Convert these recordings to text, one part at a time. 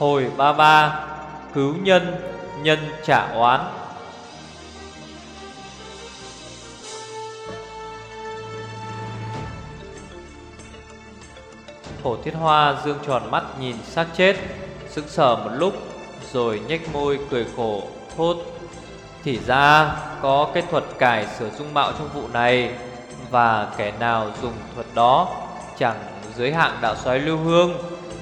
Hồi ba ba, Cứu nhân Nhân trả oán. Hổ thiết hoa, dương tròn mắt nhìn xác chết, Sững sờ một lúc, Rồi nhếch môi cười khổ, Thốt, Thì ra có cái thuật cải sửa dung mạo trong vụ này, Và kẻ nào dùng thuật đó, Chẳng giới hạn đạo xoáy lưu hương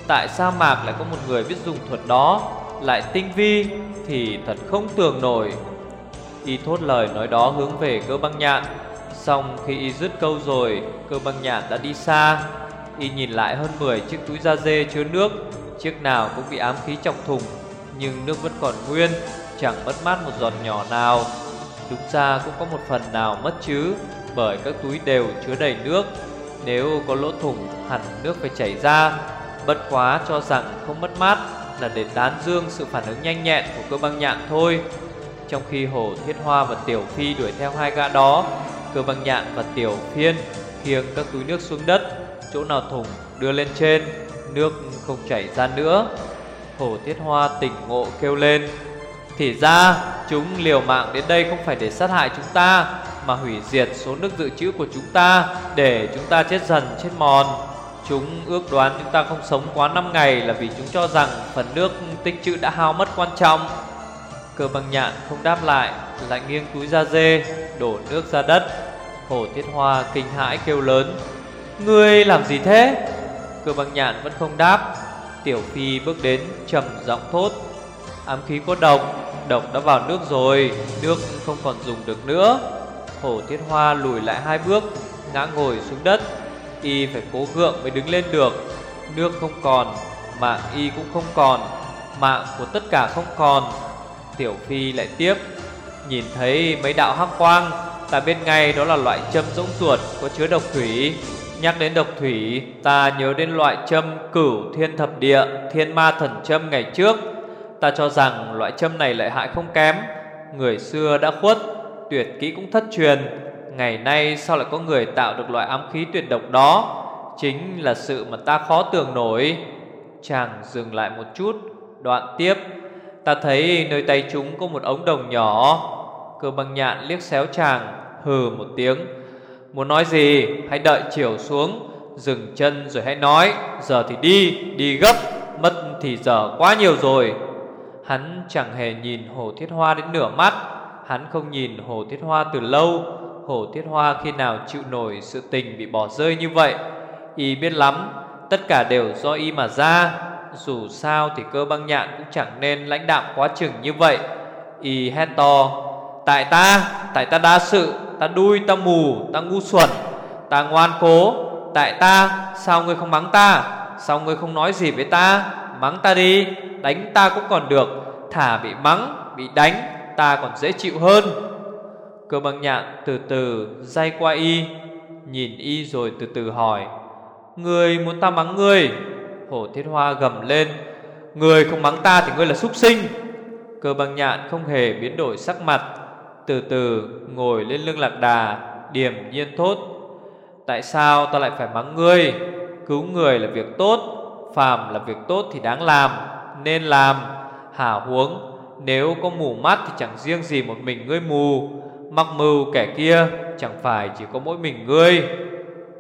Tại sa mạc lại có một người biết dùng thuật đó. Lại tinh vi Thì thật không tưởng nổi. Y thốt lời nói đó hướng về cơ băng nhạn. Xong khi y dứt câu rồi, Cơ băng nhạn đã đi xa. Y nhìn lại hơn 10 chiếc túi da dê chứa nước. Chiếc nào cũng bị ám khí chọc thùng, Nhưng nước vẫn còn nguyên, Chẳng mất mát một giọt nhỏ nào. Đúng ra cũng có một phần nào mất chứ, Bởi các túi đều chứa đầy nước. Nếu có lỗ thủng, hẳn nước phải chảy ra. Bất quá cho rằng không mất mát Là để tán dương sự phản ứng nhanh nhẹn của cơ băng nhạn thôi. Trong khi Hồ Thiết Hoa và Tiểu Phi đuổi theo hai gã đó, Cơ băng nhạn và Tiểu Phiên khiêng các túi nước xuống đất, Chỗ nào thủng đưa lên trên, Nước không chảy ra nữa. Hồ Thiết Hoa tỉnh ngộ kêu lên, Thì ra, chúng liều mạng đến đây không phải để sát hại chúng ta, Mà hủy diệt số nước dự trữ của chúng ta Để chúng ta chết dần chết mòn. Chúng ước đoán chúng ta không sống quá 5 ngày Là vì chúng cho rằng phần nước tích trữ đã hao mất quan trọng. Cơ băng nhạn không đáp lại Lại nghiêng túi ra dê, Đổ nước ra đất. Hồ Thiết Hoa kinh hãi kêu lớn, Ngươi làm gì thế? Cơ băng nhạn vẫn không đáp. Tiểu Phi bước đến trầm giọng thốt, Ám khí có độc Độc đã vào nước rồi, Nước không còn dùng được nữa. Hổ Thiết Hoa lùi lại hai bước, Ngã ngồi xuống đất. Y phải cố gượng mới đứng lên được. Nước không còn, Mạng Y cũng không còn, Mạng của tất cả không còn. Tiểu Phi lại tiếp, Nhìn thấy mấy đạo hắc quang, Ta bên ngay đó là loại châm rỗng ruột Có chứa độc thủy. Nhắc đến độc thủy, Ta nhớ đến loại châm cửu thiên thập địa, Thiên ma thần châm ngày trước. Ta cho rằng loại châm này lại hại không kém, Người xưa đã khuất, Tuyệt kỹ cũng thất truyền. Ngày nay sao lại có người tạo được loại ám khí tuyệt độc đó? Chính là sự mà ta khó tưởng nổi. Chàng dừng lại một chút Đoạn tiếp. Ta thấy nơi tay chúng có một ống đồng nhỏ. Cơ băng nhạn liếc xéo chàng Hừ một tiếng. Muốn nói gì? Hãy đợi chiều xuống Dừng chân rồi hãy nói. Giờ thì đi, đi gấp Mất thì giờ quá nhiều rồi. Hắn chẳng hề nhìn Hồ Thiết Hoa đến nửa mắt. Hắn không nhìn Hồ Thiết Hoa từ lâu. Hổ Thiết Hoa khi nào chịu nổi sự tình bị bỏ rơi như vậy? Y biết lắm Tất cả đều do Y mà ra. Dù sao thì cơ băng nhạn cũng chẳng nên lãnh đạm quá chừng như vậy. Y hét to Tại ta, tại ta đa sự Ta đuôi, ta mù, ta ngu xuẩn Ta ngoan cố. Tại ta, sao ngươi không mắng ta? Sao ngươi không nói gì với ta? Mắng ta đi, đánh ta cũng còn được. Thả bị mắng, bị đánh Ta còn dễ chịu hơn. Cơ băng nhạn từ từ day qua y Nhìn y rồi từ từ hỏi người muốn ta mắng người, Hổ thiết hoa gầm lên người không mắng ta thì ngươi là súc sinh. Cơ băng nhạn không hề biến đổi sắc mặt Từ từ ngồi lên lưng lạc đà Điềm nhiên thốt Tại sao ta lại phải mắng ngươi? Cứu người là việc tốt Phàm là việc tốt thì đáng làm Nên làm. Hả huống Nếu có mù mắt thì chẳng riêng gì một mình ngươi mù. Mặc mưu kẻ kia, Chẳng phải chỉ có mỗi mình ngươi.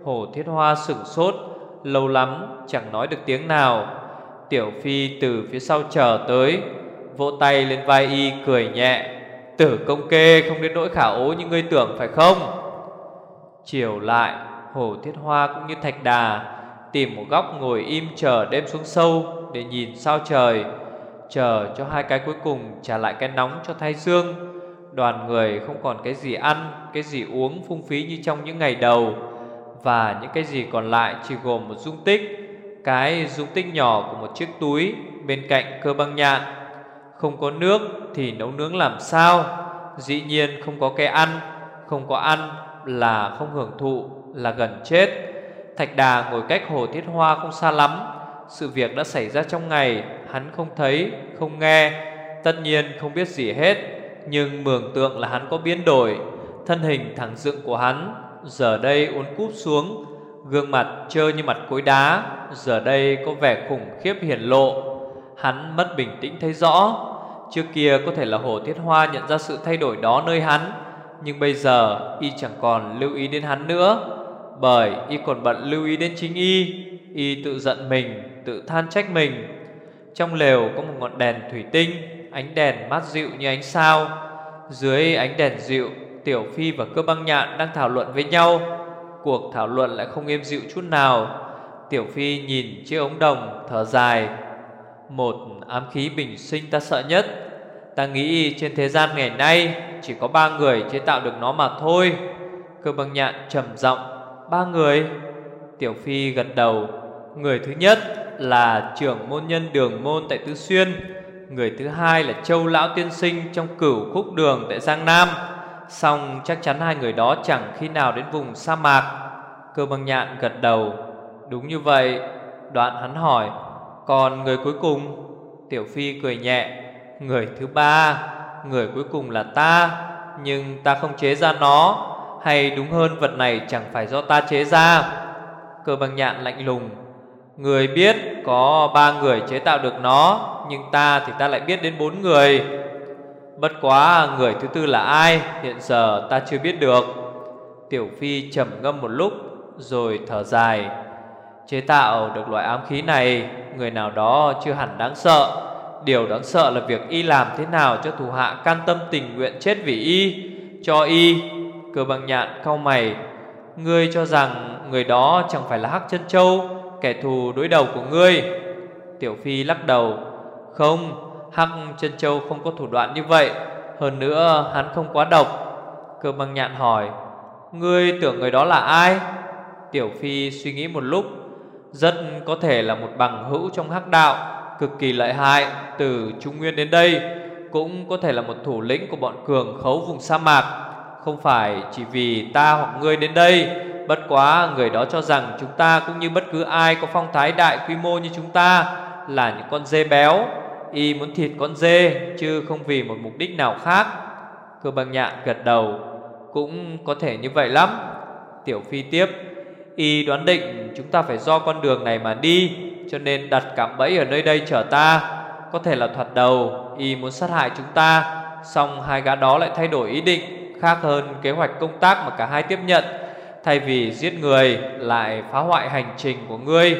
Hồ Thiết Hoa sửng sốt, Lâu lắm chẳng nói được tiếng nào. Tiểu Phi từ phía sau chờ tới, Vỗ tay lên vai y cười nhẹ. Tử công kê không đến nỗi khả ố như ngươi tưởng phải không? Chiều lại, Hồ Thiết Hoa cũng như thạch đà Tìm một góc ngồi im chờ đêm xuống sâu Để nhìn sao trời, Chờ cho hai cái cuối cùng trả lại cái nóng cho thái dương. Đoàn người không còn cái gì ăn Cái gì uống phung phí như trong những ngày đầu. Và những cái gì còn lại chỉ gồm một dung tích Cái dung tích nhỏ của một chiếc túi Bên cạnh cơ băng nhạn. Không có nước thì nấu nướng làm sao? Dĩ nhiên không có cái ăn Không có ăn là không hưởng thụ Là gần chết. Thạch Đà ngồi cách hồ thiết hoa không xa lắm. Sự việc đã xảy ra trong ngày Hắn không thấy, không nghe. Tất nhiên không biết gì hết. Nhưng mường tượng là hắn có biến đổi. Thân hình thẳng dựng của hắn Giờ đây uốn cúp xuống Gương mặt trơ như mặt cối đá Giờ đây có vẻ khủng khiếp hiển lộ. Hắn mất bình tĩnh thấy rõ Trước kia có thể là Hồ Thiết Hoa nhận ra sự thay đổi đó nơi hắn Nhưng bây giờ y chẳng còn lưu ý đến hắn nữa Bởi y còn bận lưu ý đến chính y. Y tự giận mình, tự than trách mình. Trong lều có một ngọn đèn thủy tinh Ánh đèn mát dịu như ánh sao. Dưới ánh đèn dịu, Tiểu Phi và cơ băng nhạn đang thảo luận với nhau. Cuộc thảo luận lại không êm dịu chút nào. Tiểu Phi nhìn chiếc ống đồng, thở dài. Một ám khí bình sinh ta sợ nhất. Ta nghĩ trên thế gian ngày nay, Chỉ có ba người chế tạo được nó mà thôi. Cơ băng nhạn trầm giọng, Ba người? Tiểu Phi gật đầu, Người thứ nhất là trưởng môn nhân đường môn tại Tứ Xuyên. Người thứ hai là Châu Lão Tiên Sinh trong cửu khúc đường tại Giang Nam. Xong chắc chắn hai người đó chẳng khi nào đến vùng sa mạc. Cơ băng nhạn gật đầu. Đúng như vậy, Đoạn hắn hỏi, Còn người cuối cùng? Tiểu Phi cười nhẹ, Người thứ ba, Người cuối cùng là ta, Nhưng ta không chế ra nó, Hay đúng hơn vật này chẳng phải do ta chế ra? Cơ băng nhạn lạnh lùng Người biết có ba người chế tạo được nó, Nhưng ta thì ta lại biết đến bốn người. Bất quá người thứ tư là ai, Hiện giờ ta chưa biết được. Tiểu Phi trầm ngâm một lúc, Rồi thở dài. Chế tạo được loại ám khí này, Người nào đó chưa hẳn đáng sợ. Điều đáng sợ là việc y làm thế nào Cho thủ hạ can tâm tình nguyện chết vì y. Cho y, Cơ bằng nhạn cau mày. Ngươi cho rằng người đó chẳng phải là Hắc chân Châu Kẻ thù đối đầu của ngươi. Tiểu Phi lắc đầu, Không, Hắc chân Châu không có thủ đoạn như vậy, Hơn nữa hắn không quá độc. Cơ băng nhạn hỏi, Ngươi tưởng người đó là ai? Tiểu Phi suy nghĩ một lúc, Rất có thể là một bằng hữu trong hắc đạo, Cực kỳ lợi hại, Từ Trung Nguyên đến đây, Cũng có thể là một thủ lĩnh của bọn cường khấu vùng sa mạc. Không phải chỉ vì ta hoặc ngươi đến đây Bất quá người đó cho rằng chúng ta cũng như bất cứ ai có phong thái đại quy mô như chúng ta Là những con dê béo. Y muốn thịt con dê, Chứ không vì một mục đích nào khác. Cơ bằng nhạn gật đầu. Cũng có thể như vậy lắm. Tiểu Phi tiếp. Y đoán định chúng ta phải do con đường này mà đi, Cho nên đặt cạm bẫy ở nơi đây chờ ta. Có thể là thoạt đầu, Y muốn sát hại chúng ta. Xong hai gã đó lại thay đổi ý định, Khác hơn kế hoạch công tác mà cả hai tiếp nhận. Thay vì giết người, lại phá hoại hành trình của ngươi.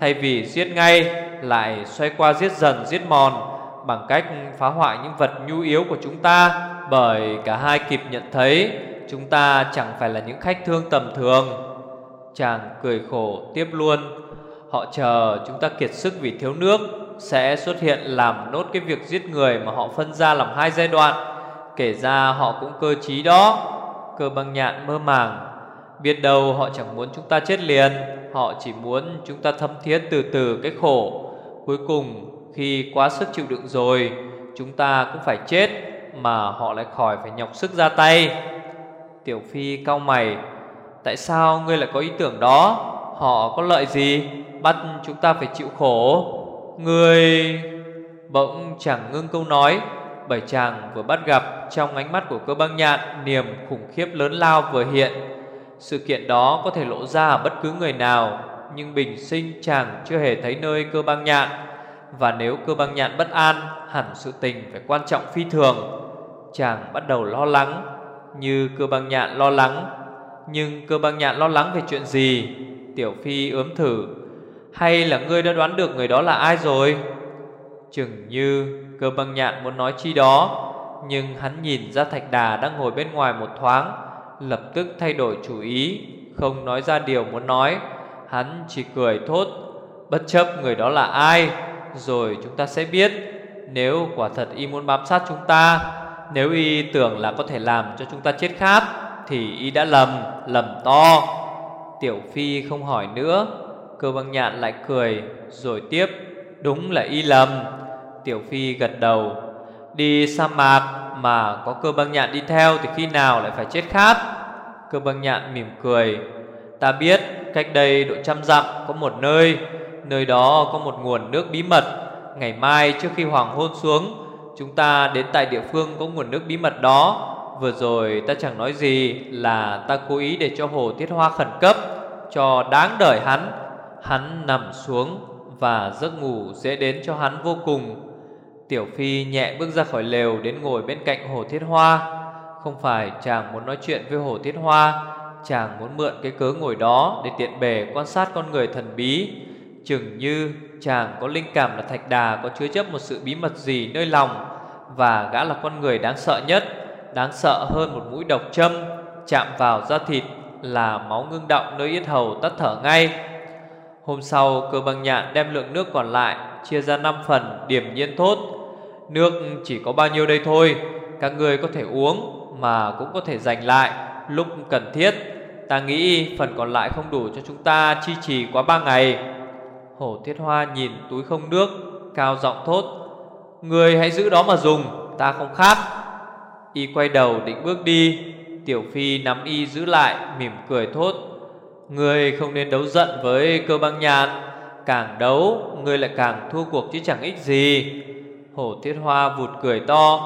Thay vì giết ngay, lại xoay qua giết dần, giết mòn, Bằng cách phá hoại những vật nhu yếu của chúng ta. Bởi cả hai kịp nhận thấy, Chúng ta chẳng phải là những khách thương tầm thường. Chàng cười khổ tiếp luôn. Họ chờ chúng ta kiệt sức vì thiếu nước, Sẽ xuất hiện làm nốt cái việc giết người Mà họ phân ra làm hai giai đoạn. Kể ra họ cũng cơ trí đó, Cơ băng nhạn mơ màng Biết đâu họ chẳng muốn chúng ta chết liền, Họ chỉ muốn chúng ta thâm thiết từ từ cái khổ. Cuối cùng, khi quá sức chịu đựng rồi, Chúng ta cũng phải chết Mà họ lại khỏi phải nhọc sức ra tay. Tiểu Phi cau mày, Tại sao ngươi lại có ý tưởng đó? Họ có lợi gì? Bắt chúng ta phải chịu khổ. Ngươi Bỗng chẳng ngưng câu nói, Bởi chàng vừa bắt gặp Trong ánh mắt của cơ băng nhạn Niềm khủng khiếp lớn lao vừa hiện sự kiện đó có thể lộ ra ở bất cứ người nào, Nhưng bình sinh chàng chưa hề thấy nơi cơ băng nhạn. Và nếu cơ băng nhạn bất an, Hẳn sự tình phải quan trọng phi thường. Chàng bắt đầu lo lắng, Như cơ băng nhạn lo lắng. Nhưng cơ băng nhạn lo lắng về chuyện gì? Tiểu Phi ướm thử. Hay là ngươi đã đoán được người đó là ai rồi? Chừng như cơ băng nhạn muốn nói chi đó, Nhưng hắn nhìn ra thạch đà đang ngồi bên ngoài một thoáng lập tức thay đổi chủ ý, không nói ra điều muốn nói, hắn chỉ cười thốt, bất chấp người đó là ai, rồi chúng ta sẽ biết. Nếu quả thật y muốn bám sát chúng ta, nếu y tưởng là có thể làm cho chúng ta chết khát, thì y đã lầm, lầm to. Tiểu Phi không hỏi nữa, cơ băng nhạn lại cười, rồi tiếp, đúng là y lầm. Tiểu Phi gật đầu, đi sa mạc mà có cơ băng nhạn đi theo thì khi nào lại phải chết khát? Cơ băng nhạn mỉm cười. Ta biết cách đây độ trăm dặm có một nơi Nơi đó có một nguồn nước bí mật. Ngày mai trước khi hoàng hôn xuống, Chúng ta đến tại địa phương có nguồn nước bí mật đó. Vừa rồi ta chẳng nói gì là ta cố ý để cho hồ thiết hoa khẩn cấp, Cho đáng đời hắn. Hắn nằm xuống Và giấc ngủ dễ đến cho hắn vô cùng. Tiểu Phi nhẹ bước ra khỏi lều Đến ngồi bên cạnh Hồ Thiết Hoa. Không phải chàng muốn nói chuyện với Hồ Thiết Hoa, Chàng muốn mượn cái cớ ngồi đó Để tiện bề quan sát con người thần bí. Chừng như chàng có linh cảm là Thạch Đà Có chứa chấp một sự bí mật gì nơi lòng Và gã là con người đáng sợ nhất, Đáng sợ hơn một mũi độc châm, Chạm vào da thịt Là máu ngưng động nơi yết hầu tắt thở ngay. Hôm sau, cơ băng nhạn đem lượng nước còn lại Chia ra 5 phần điểm nhiên thốt. Nước chỉ có bao nhiêu đây thôi, Các người có thể uống Mà cũng có thể dành lại Lúc cần thiết. Ta nghĩ phần còn lại không đủ cho chúng ta chi trì quá ba ngày. Hổ thiết hoa nhìn túi không nước, Cao giọng thốt Người hãy giữ đó mà dùng, Ta không khát Y quay đầu định bước đi, Tiểu Phi nắm Y giữ lại, Mỉm cười thốt Người không nên đấu giận với cơ băng nhàn Càng đấu Người lại càng thua cuộc chứ chẳng ích gì. Hổ thiết hoa vụt cười to,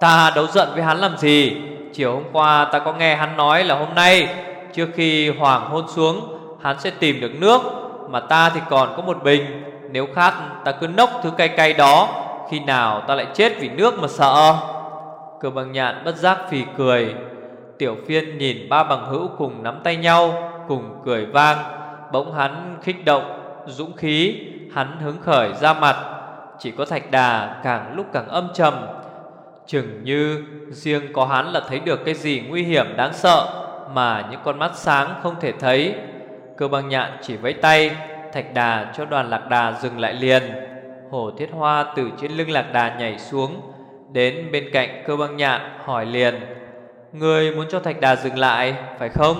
Ta đấu giận với hắn làm gì? Chiều hôm qua ta có nghe hắn nói là hôm nay, Trước khi hoàng hôn xuống, Hắn sẽ tìm được nước, Mà ta thì còn có một bình. Nếu khát, ta cứ nốc thứ cay cay đó, Khi nào ta lại chết vì nước mà sợ? Cơ bằng nhạn bất giác phì cười. Tiểu phiên nhìn ba bằng hữu cùng nắm tay nhau, Cùng cười vang. Bỗng hắn khích động Dũng khí, Hắn hứng khởi ra mặt, Chỉ có thạch đà càng lúc càng âm trầm. Chừng như riêng có hắn là thấy được cái gì nguy hiểm đáng sợ Mà những con mắt sáng không thể thấy. Cơ băng nhạn chỉ với tay, Thạch đà cho đoàn lạc đà dừng lại liền. Hổ thiết hoa từ trên lưng lạc đà nhảy xuống, Đến bên cạnh cơ băng nhạn hỏi liền Người muốn cho thạch đà dừng lại, phải không?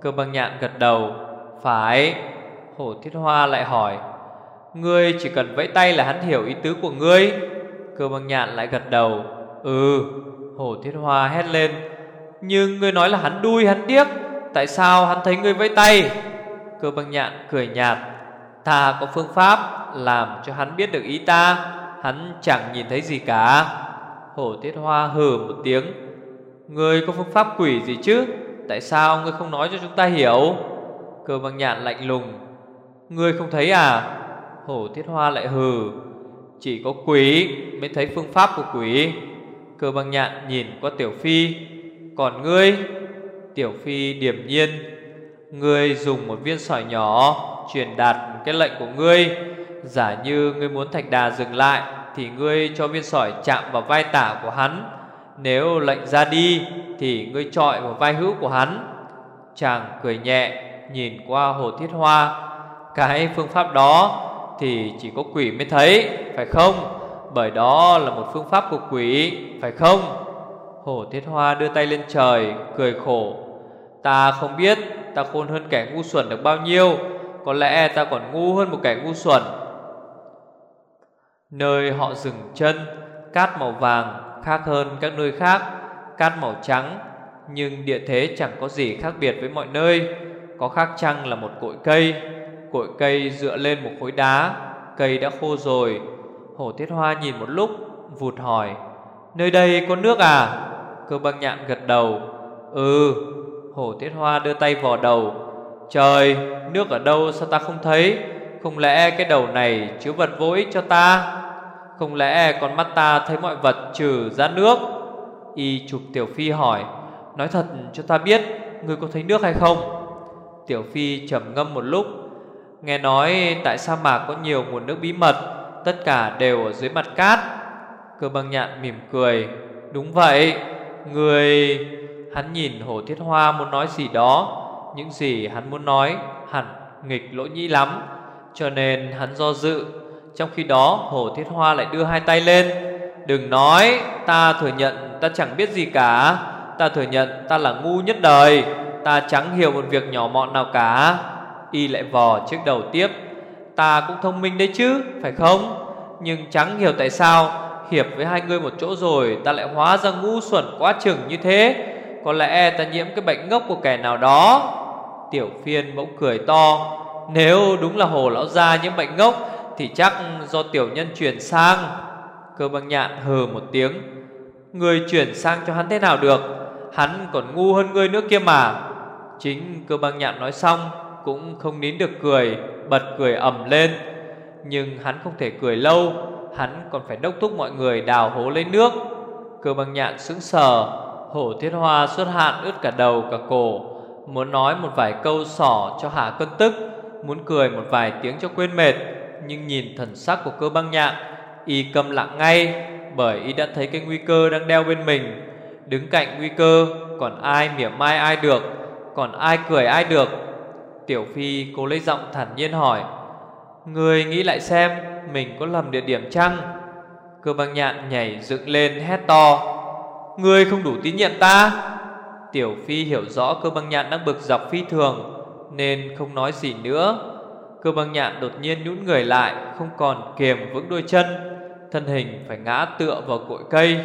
Cơ băng nhạn gật đầu, Phải. Hổ thiết hoa lại hỏi, Ngươi chỉ cần vẫy tay là hắn hiểu ý tứ của ngươi. Cơ băng nhạn lại gật đầu Ừ. Hổ thiết hoa hét lên, Nhưng ngươi nói là hắn đuôi, hắn điếc, Tại sao hắn thấy ngươi vẫy tay? Cơ băng nhạn cười nhạt, Ta có phương pháp Làm cho hắn biết được ý ta, Hắn chẳng nhìn thấy gì cả. Hổ thiết hoa hừ một tiếng, Ngươi có phương pháp quỷ gì chứ? Tại sao ngươi không nói cho chúng ta hiểu? Cơ băng nhạn lạnh lùng Ngươi không thấy à? Hổ thiết hoa lại hừ. Chỉ có quỷ mới thấy phương pháp của quỷ. Cơ băng nhạn nhìn qua tiểu phi. Còn ngươi? Tiểu phi điềm nhiên. Ngươi dùng một viên sỏi nhỏ Truyền đạt cái lệnh của ngươi. Giả như ngươi muốn thạch đà dừng lại, Thì ngươi cho viên sỏi chạm vào vai tả của hắn. Nếu lệnh ra đi, Thì ngươi trọi vào vai hữu của hắn. Chàng cười nhẹ, Nhìn qua hồ thiết hoa. Cái phương pháp đó Thì chỉ có quỷ mới thấy, Phải không? Bởi đó là một phương pháp của quỷ, Phải không? Hổ thiết hoa đưa tay lên trời, Cười khổ. Ta không biết ta khôn hơn kẻ ngu xuẩn được bao nhiêu, Có lẽ ta còn ngu hơn một kẻ ngu xuẩn. Nơi họ dừng chân, Cát màu vàng khác hơn các nơi khác, Cát màu trắng, Nhưng địa thế chẳng có gì khác biệt với mọi nơi. Có khác chăng là một cội cây? Cội cây dựa lên một khối đá, Cây đã khô rồi. Hổ thiết hoa nhìn một lúc, Vụt hỏi, Nơi đây có nước à? Cơ băng nhạn gật đầu Ừ. Hổ thiết hoa đưa tay vò đầu, Trời, nước ở đâu sao ta không thấy? Không lẽ cái đầu này chứa vật vô ích cho ta? Không lẽ con mắt ta thấy mọi vật trừ ra nước? Y chụp Tiểu Phi hỏi, Nói thật cho ta biết, Ngươi có thấy nước hay không? Tiểu Phi trầm ngâm một lúc Nghe nói tại sa mạc có nhiều nguồn nước bí mật, Tất cả đều ở dưới mặt cát. Cơ băng nhạn mỉm cười, Đúng vậy, Người Hắn nhìn Hồ Thiết Hoa muốn nói gì đó, Những gì hắn muốn nói Hẳn nghịch lỗ nhĩ lắm. Cho nên hắn do dự, Trong khi đó Hồ Thiết Hoa lại đưa hai tay lên. Đừng nói, Ta thừa nhận ta chẳng biết gì cả. Ta thừa nhận ta là ngu nhất đời. Ta chẳng hiểu một việc nhỏ mọn nào cả. Y lại vò chiếc đầu tiếp. Ta cũng thông minh đấy chứ, Phải không? Nhưng chẳng hiểu tại sao, Hiệp với hai người một chỗ rồi, Ta lại hóa ra ngu xuẩn quá chừng như thế. Có lẽ ta nhiễm cái bệnh ngốc của kẻ nào đó. Tiểu phiên bỗng cười to. Nếu đúng là hồ lão gia nhiễm bệnh ngốc, Thì chắc do tiểu nhân chuyển sang. Cơ băng nhạn hừ một tiếng. Người chuyển sang cho hắn thế nào được? Hắn còn ngu hơn ngươi nữa kia mà. Chính cơ băng nhạn nói xong cũng không nín được cười, Bật cười ầm lên. Nhưng hắn không thể cười lâu, Hắn còn phải đốc thúc mọi người đào hố lấy nước. Cơ băng nhạn sững sờ, Hổ thiết hoa xuất hạn ướt cả đầu cả cổ, Muốn nói một vài câu sỏ cho hạ cơn tức, Muốn cười một vài tiếng cho quên mệt. Nhưng nhìn thần sắc của cơ băng nhạn, Y câm lặng ngay, Bởi y đã thấy cái nguy cơ đang đeo bên mình. Đứng cạnh nguy cơ, Còn ai mỉa mai ai được, Còn ai cười ai được Tiểu Phi cố lấy giọng thản nhiên hỏi, Người nghĩ lại xem, Mình có lầm địa điểm chăng? Cơ băng nhạn nhảy dựng lên hét to, Người không đủ tín nhiệm ta. Tiểu Phi hiểu rõ cơ băng nhạn đang bực dọc phi thường, Nên không nói gì nữa. Cơ băng nhạn đột nhiên nhũn người lại, Không còn kiềm vững đôi chân, Thân hình phải ngã tựa vào cội cây.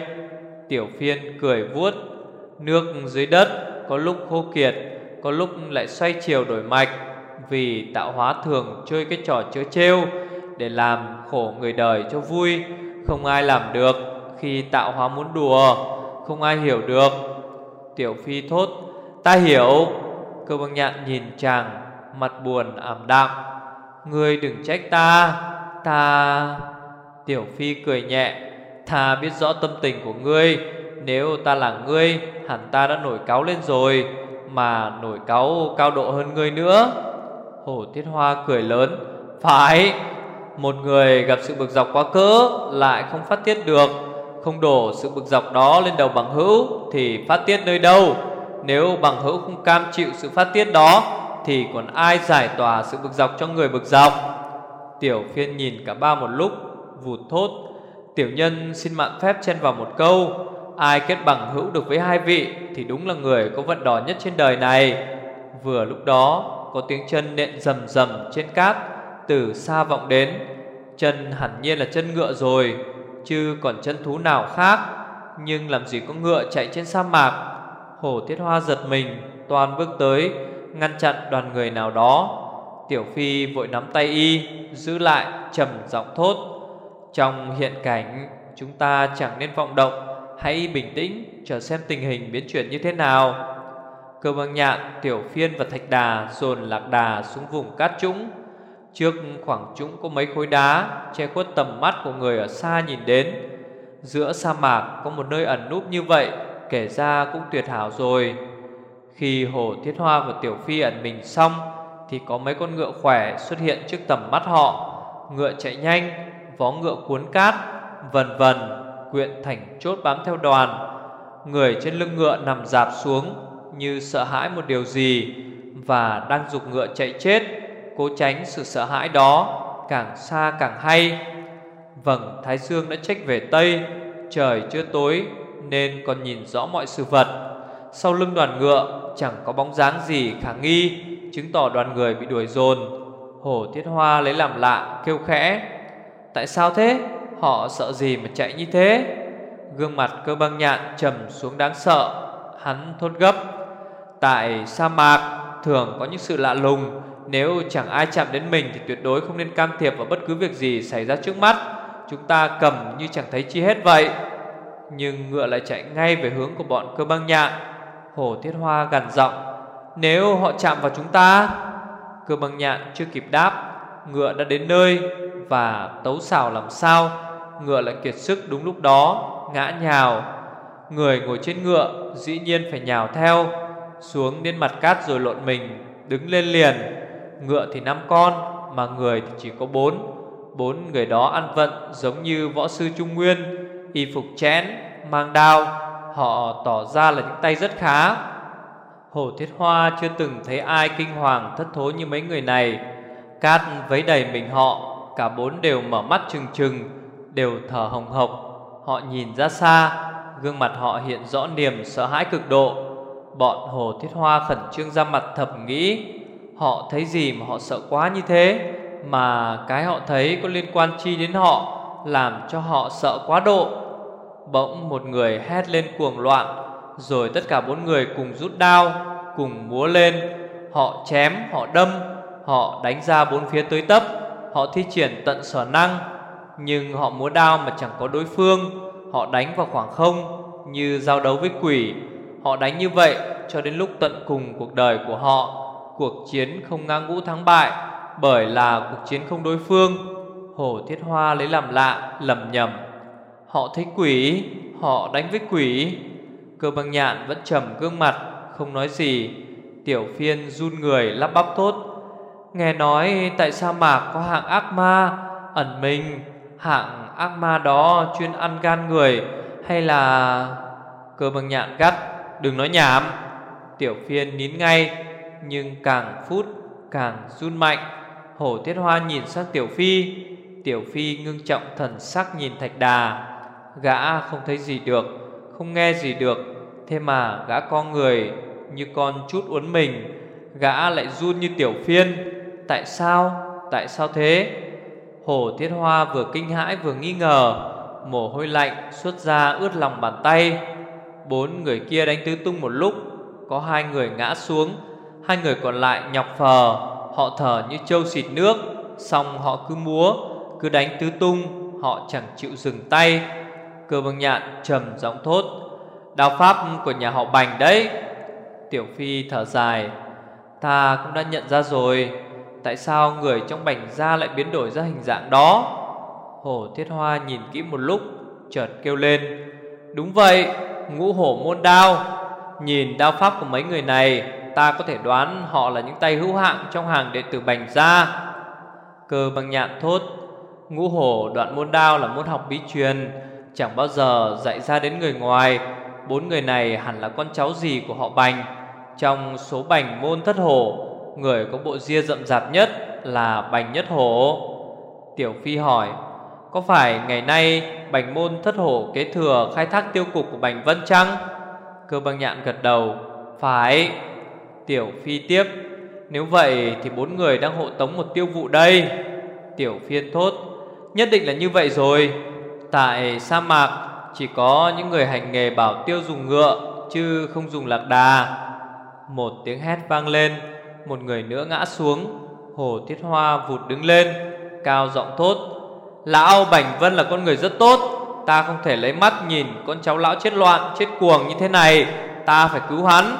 Tiểu phiên cười vuốt, Nước dưới đất có lúc khô kiệt có lúc lại xoay chiều đổi mạch Vì tạo hóa thường chơi cái trò chớ trêu Để làm khổ người đời cho vui. Không ai làm được Khi tạo hóa muốn đùa, Không ai hiểu được. Tiểu phi thốt, Ta hiểu. Cơ băng nhạn nhìn chàng, Mặt buồn ảm đạm. Ngươi đừng trách ta Ta Tiểu phi cười nhẹ, Ta biết rõ tâm tình của ngươi. Nếu ta là ngươi, Hẳn ta đã nổi cáo lên rồi. Mà nổi cáo cao độ hơn ngươi nữa. Hổ Tiết Hoa cười lớn. Phải, Một người gặp sự bực dọc quá cỡ Lại không phát tiết được. Không đổ sự bực dọc đó lên đầu bằng hữu Thì phát tiết nơi đâu? Nếu bằng hữu không cam chịu sự phát tiết đó Thì còn ai giải tỏa sự bực dọc cho người bực dọc? Tiểu phiên nhìn cả ba một lúc, Vụt thốt. Tiểu nhân xin mạn phép chen vào một câu. Ai kết bằng hữu được với hai vị Thì đúng là người có vận đỏ nhất trên đời này. Vừa lúc đó, Có tiếng chân nện rầm rầm trên cát, Từ xa vọng đến. Chân hẳn nhiên là chân ngựa rồi, Chứ còn chân thú nào khác. Nhưng làm gì có ngựa chạy trên sa mạc? Hổ Thiết Hoa giật mình Toàn bước tới, Ngăn chặn đoàn người nào đó. Tiểu Phi vội nắm tay y, Giữ lại trầm giọng thốt. Trong hiện cảnh, Chúng ta chẳng nên vọng động. Hãy bình tĩnh chờ xem tình hình biến chuyển như thế nào. Cơ băng nhạn, tiểu phiên và thạch đà Dồn lạc đà xuống vùng cát trũng. Trước khoảng trũng có mấy khối đá Che khuất tầm mắt của người ở xa nhìn đến. Giữa sa mạc có một nơi ẩn núp như vậy Kể ra cũng tuyệt hảo rồi. Khi hồ thiết hoa và tiểu phi ẩn mình xong Thì có mấy con ngựa khỏe xuất hiện trước tầm mắt họ. Ngựa chạy nhanh Vó ngựa cuốn cát Vần vần quyện thành chốt bám theo đoàn. Người trên lưng ngựa nằm dạp xuống Như sợ hãi một điều gì Và đang dục ngựa chạy chết, Cố tránh sự sợ hãi đó Càng xa càng hay. Vầng Thái Dương đã trách về Tây, Trời chưa tối Nên còn nhìn rõ mọi sự vật. Sau lưng đoàn ngựa, Chẳng có bóng dáng gì khả nghi, Chứng tỏ đoàn người bị đuổi dồn. Hổ Thiết Hoa lấy làm lạ, Kêu khẽ, Tại sao thế? Họ sợ gì mà chạy như thế? Gương mặt cơ băng nhạn trầm xuống đáng sợ. Hắn thốt gấp. Tại sa mạc, Thường có những sự lạ lùng. Nếu chẳng ai chạm đến mình Thì tuyệt đối không nên can thiệp vào bất cứ việc gì xảy ra trước mắt. Chúng ta cầm như chẳng thấy chi hết vậy. Nhưng ngựa lại chạy ngay về hướng của bọn cơ băng nhạn. Hổ thiết hoa gằn giọng. Nếu họ chạm vào chúng ta, Cơ băng nhạn chưa kịp đáp. Ngựa đã đến nơi Và tấu xào làm sao? Ngựa lại kiệt sức đúng lúc đó, Ngã nhào. Người ngồi trên ngựa dĩ nhiên phải nhào theo, Xuống đến mặt cát rồi lộn mình, Đứng lên liền. Ngựa thì năm con, Mà người thì chỉ có bốn. Bốn người đó ăn vận giống như võ sư Trung Nguyên, Y phục chén Mang đao. Họ tỏ ra là những tay rất khá. Hồ Thiết Hoa chưa từng thấy ai kinh hoàng thất thố như mấy người này. Cát vấy đầy mình họ, Cả bốn đều mở mắt trừng trừng. Đều thở hồng hộc. Họ nhìn ra xa Gương mặt họ hiện rõ niềm sợ hãi cực độ. Bọn Hồ Thiết Hoa khẩn trương ra mặt thầm nghĩ Họ thấy gì mà họ sợ quá như thế? Mà cái họ thấy có liên quan chi đến họ Làm cho họ sợ quá độ. Bỗng một người hét lên cuồng loạn Rồi tất cả bốn người cùng rút đao Cùng múa lên. Họ chém, họ đâm Họ đánh ra bốn phía tới tấp. Họ thi triển tận sở năng nhưng họ múa đao mà chẳng có đối phương, Họ đánh vào khoảng không, Như giao đấu với quỷ. Họ đánh như vậy cho đến lúc tận cùng cuộc đời của họ. Cuộc chiến không ngang ngũ thắng bại, Bởi là cuộc chiến không đối phương. Hổ Thiết Hoa lấy làm lạ lầm nhầm Họ thấy quỷ, Họ đánh với quỷ. Cơ băng nhạn vẫn trầm gương mặt, Không nói gì. Tiểu phiên run người lắp bắp thốt. Nghe nói tại sa mạc có hạng ác ma, Ẩn mình. Hạng ác ma đó chuyên ăn gan người Hay là Cơ bằng nhạn gắt? Đừng nói nhảm. Tiểu phiên nín ngay, Nhưng càng phút càng run mạnh. Hổ Tiết Hoa nhìn sang Tiểu Phi. Tiểu Phi ngưng trọng thần sắc nhìn Thạch Đà. Gã không thấy gì được, Không nghe gì được. Thế mà gã con người Như con chút uốn mình. Gã lại run như Tiểu Phiên. Tại sao? Tại sao thế? Hổ thiết Hoa vừa kinh hãi vừa nghi ngờ, Mồ hôi lạnh xuất ra ướt lòng bàn tay. Bốn người kia đánh tứ tung một lúc, Có hai người ngã xuống, Hai người còn lại nhọc phờ, Họ thở như trâu xịt nước, Xong họ cứ múa, Cứ đánh tứ tung, Họ chẳng chịu dừng tay. Cơ băng nhạn trầm giọng thốt Đao pháp của nhà họ Bành đấy. Tiểu Phi thở dài, Ta cũng đã nhận ra rồi Tại sao người trong Bành gia lại biến đổi ra hình dạng đó? Hổ Thiết Hoa nhìn kỹ một lúc, Chợt kêu lên. Đúng vậy, Ngũ hổ môn đao. Nhìn đao pháp của mấy người này, Ta có thể đoán họ là những tay hữu hạng Trong hàng đệ tử Bành gia. Cơ băng nhạn thốt, Ngũ hổ đoạn môn đao là môn học bí truyền, Chẳng bao giờ dạy ra đến người ngoài. Bốn người này hẳn là con cháu gì của họ Bành. Trong số Bành môn thất hổ Người có bộ ria rậm rạp nhất là Bành nhất hổ. Tiểu Phi hỏi, Có phải ngày nay Bành môn thất hổ kế thừa khai thác tiêu cục của Bành Vân Trăng Cơ băng nhạn gật đầu, Phải. Tiểu Phi tiếp, Nếu vậy thì bốn người đang hộ tống một tiêu vụ đây. Tiểu Phiên thốt, Nhất định là như vậy rồi. Tại sa mạc, chỉ có những người hành nghề bảo tiêu dùng ngựa, Chứ không dùng lạc đà. Một tiếng hét vang lên một người nữa ngã xuống, Hồ Thiết Hoa vụt đứng lên, Cao giọng thốt, Lão Bảnh Vân là con người rất tốt, Ta không thể lấy mắt nhìn con cháu lão chết loạn, Chết cuồng như thế này, Ta phải cứu hắn.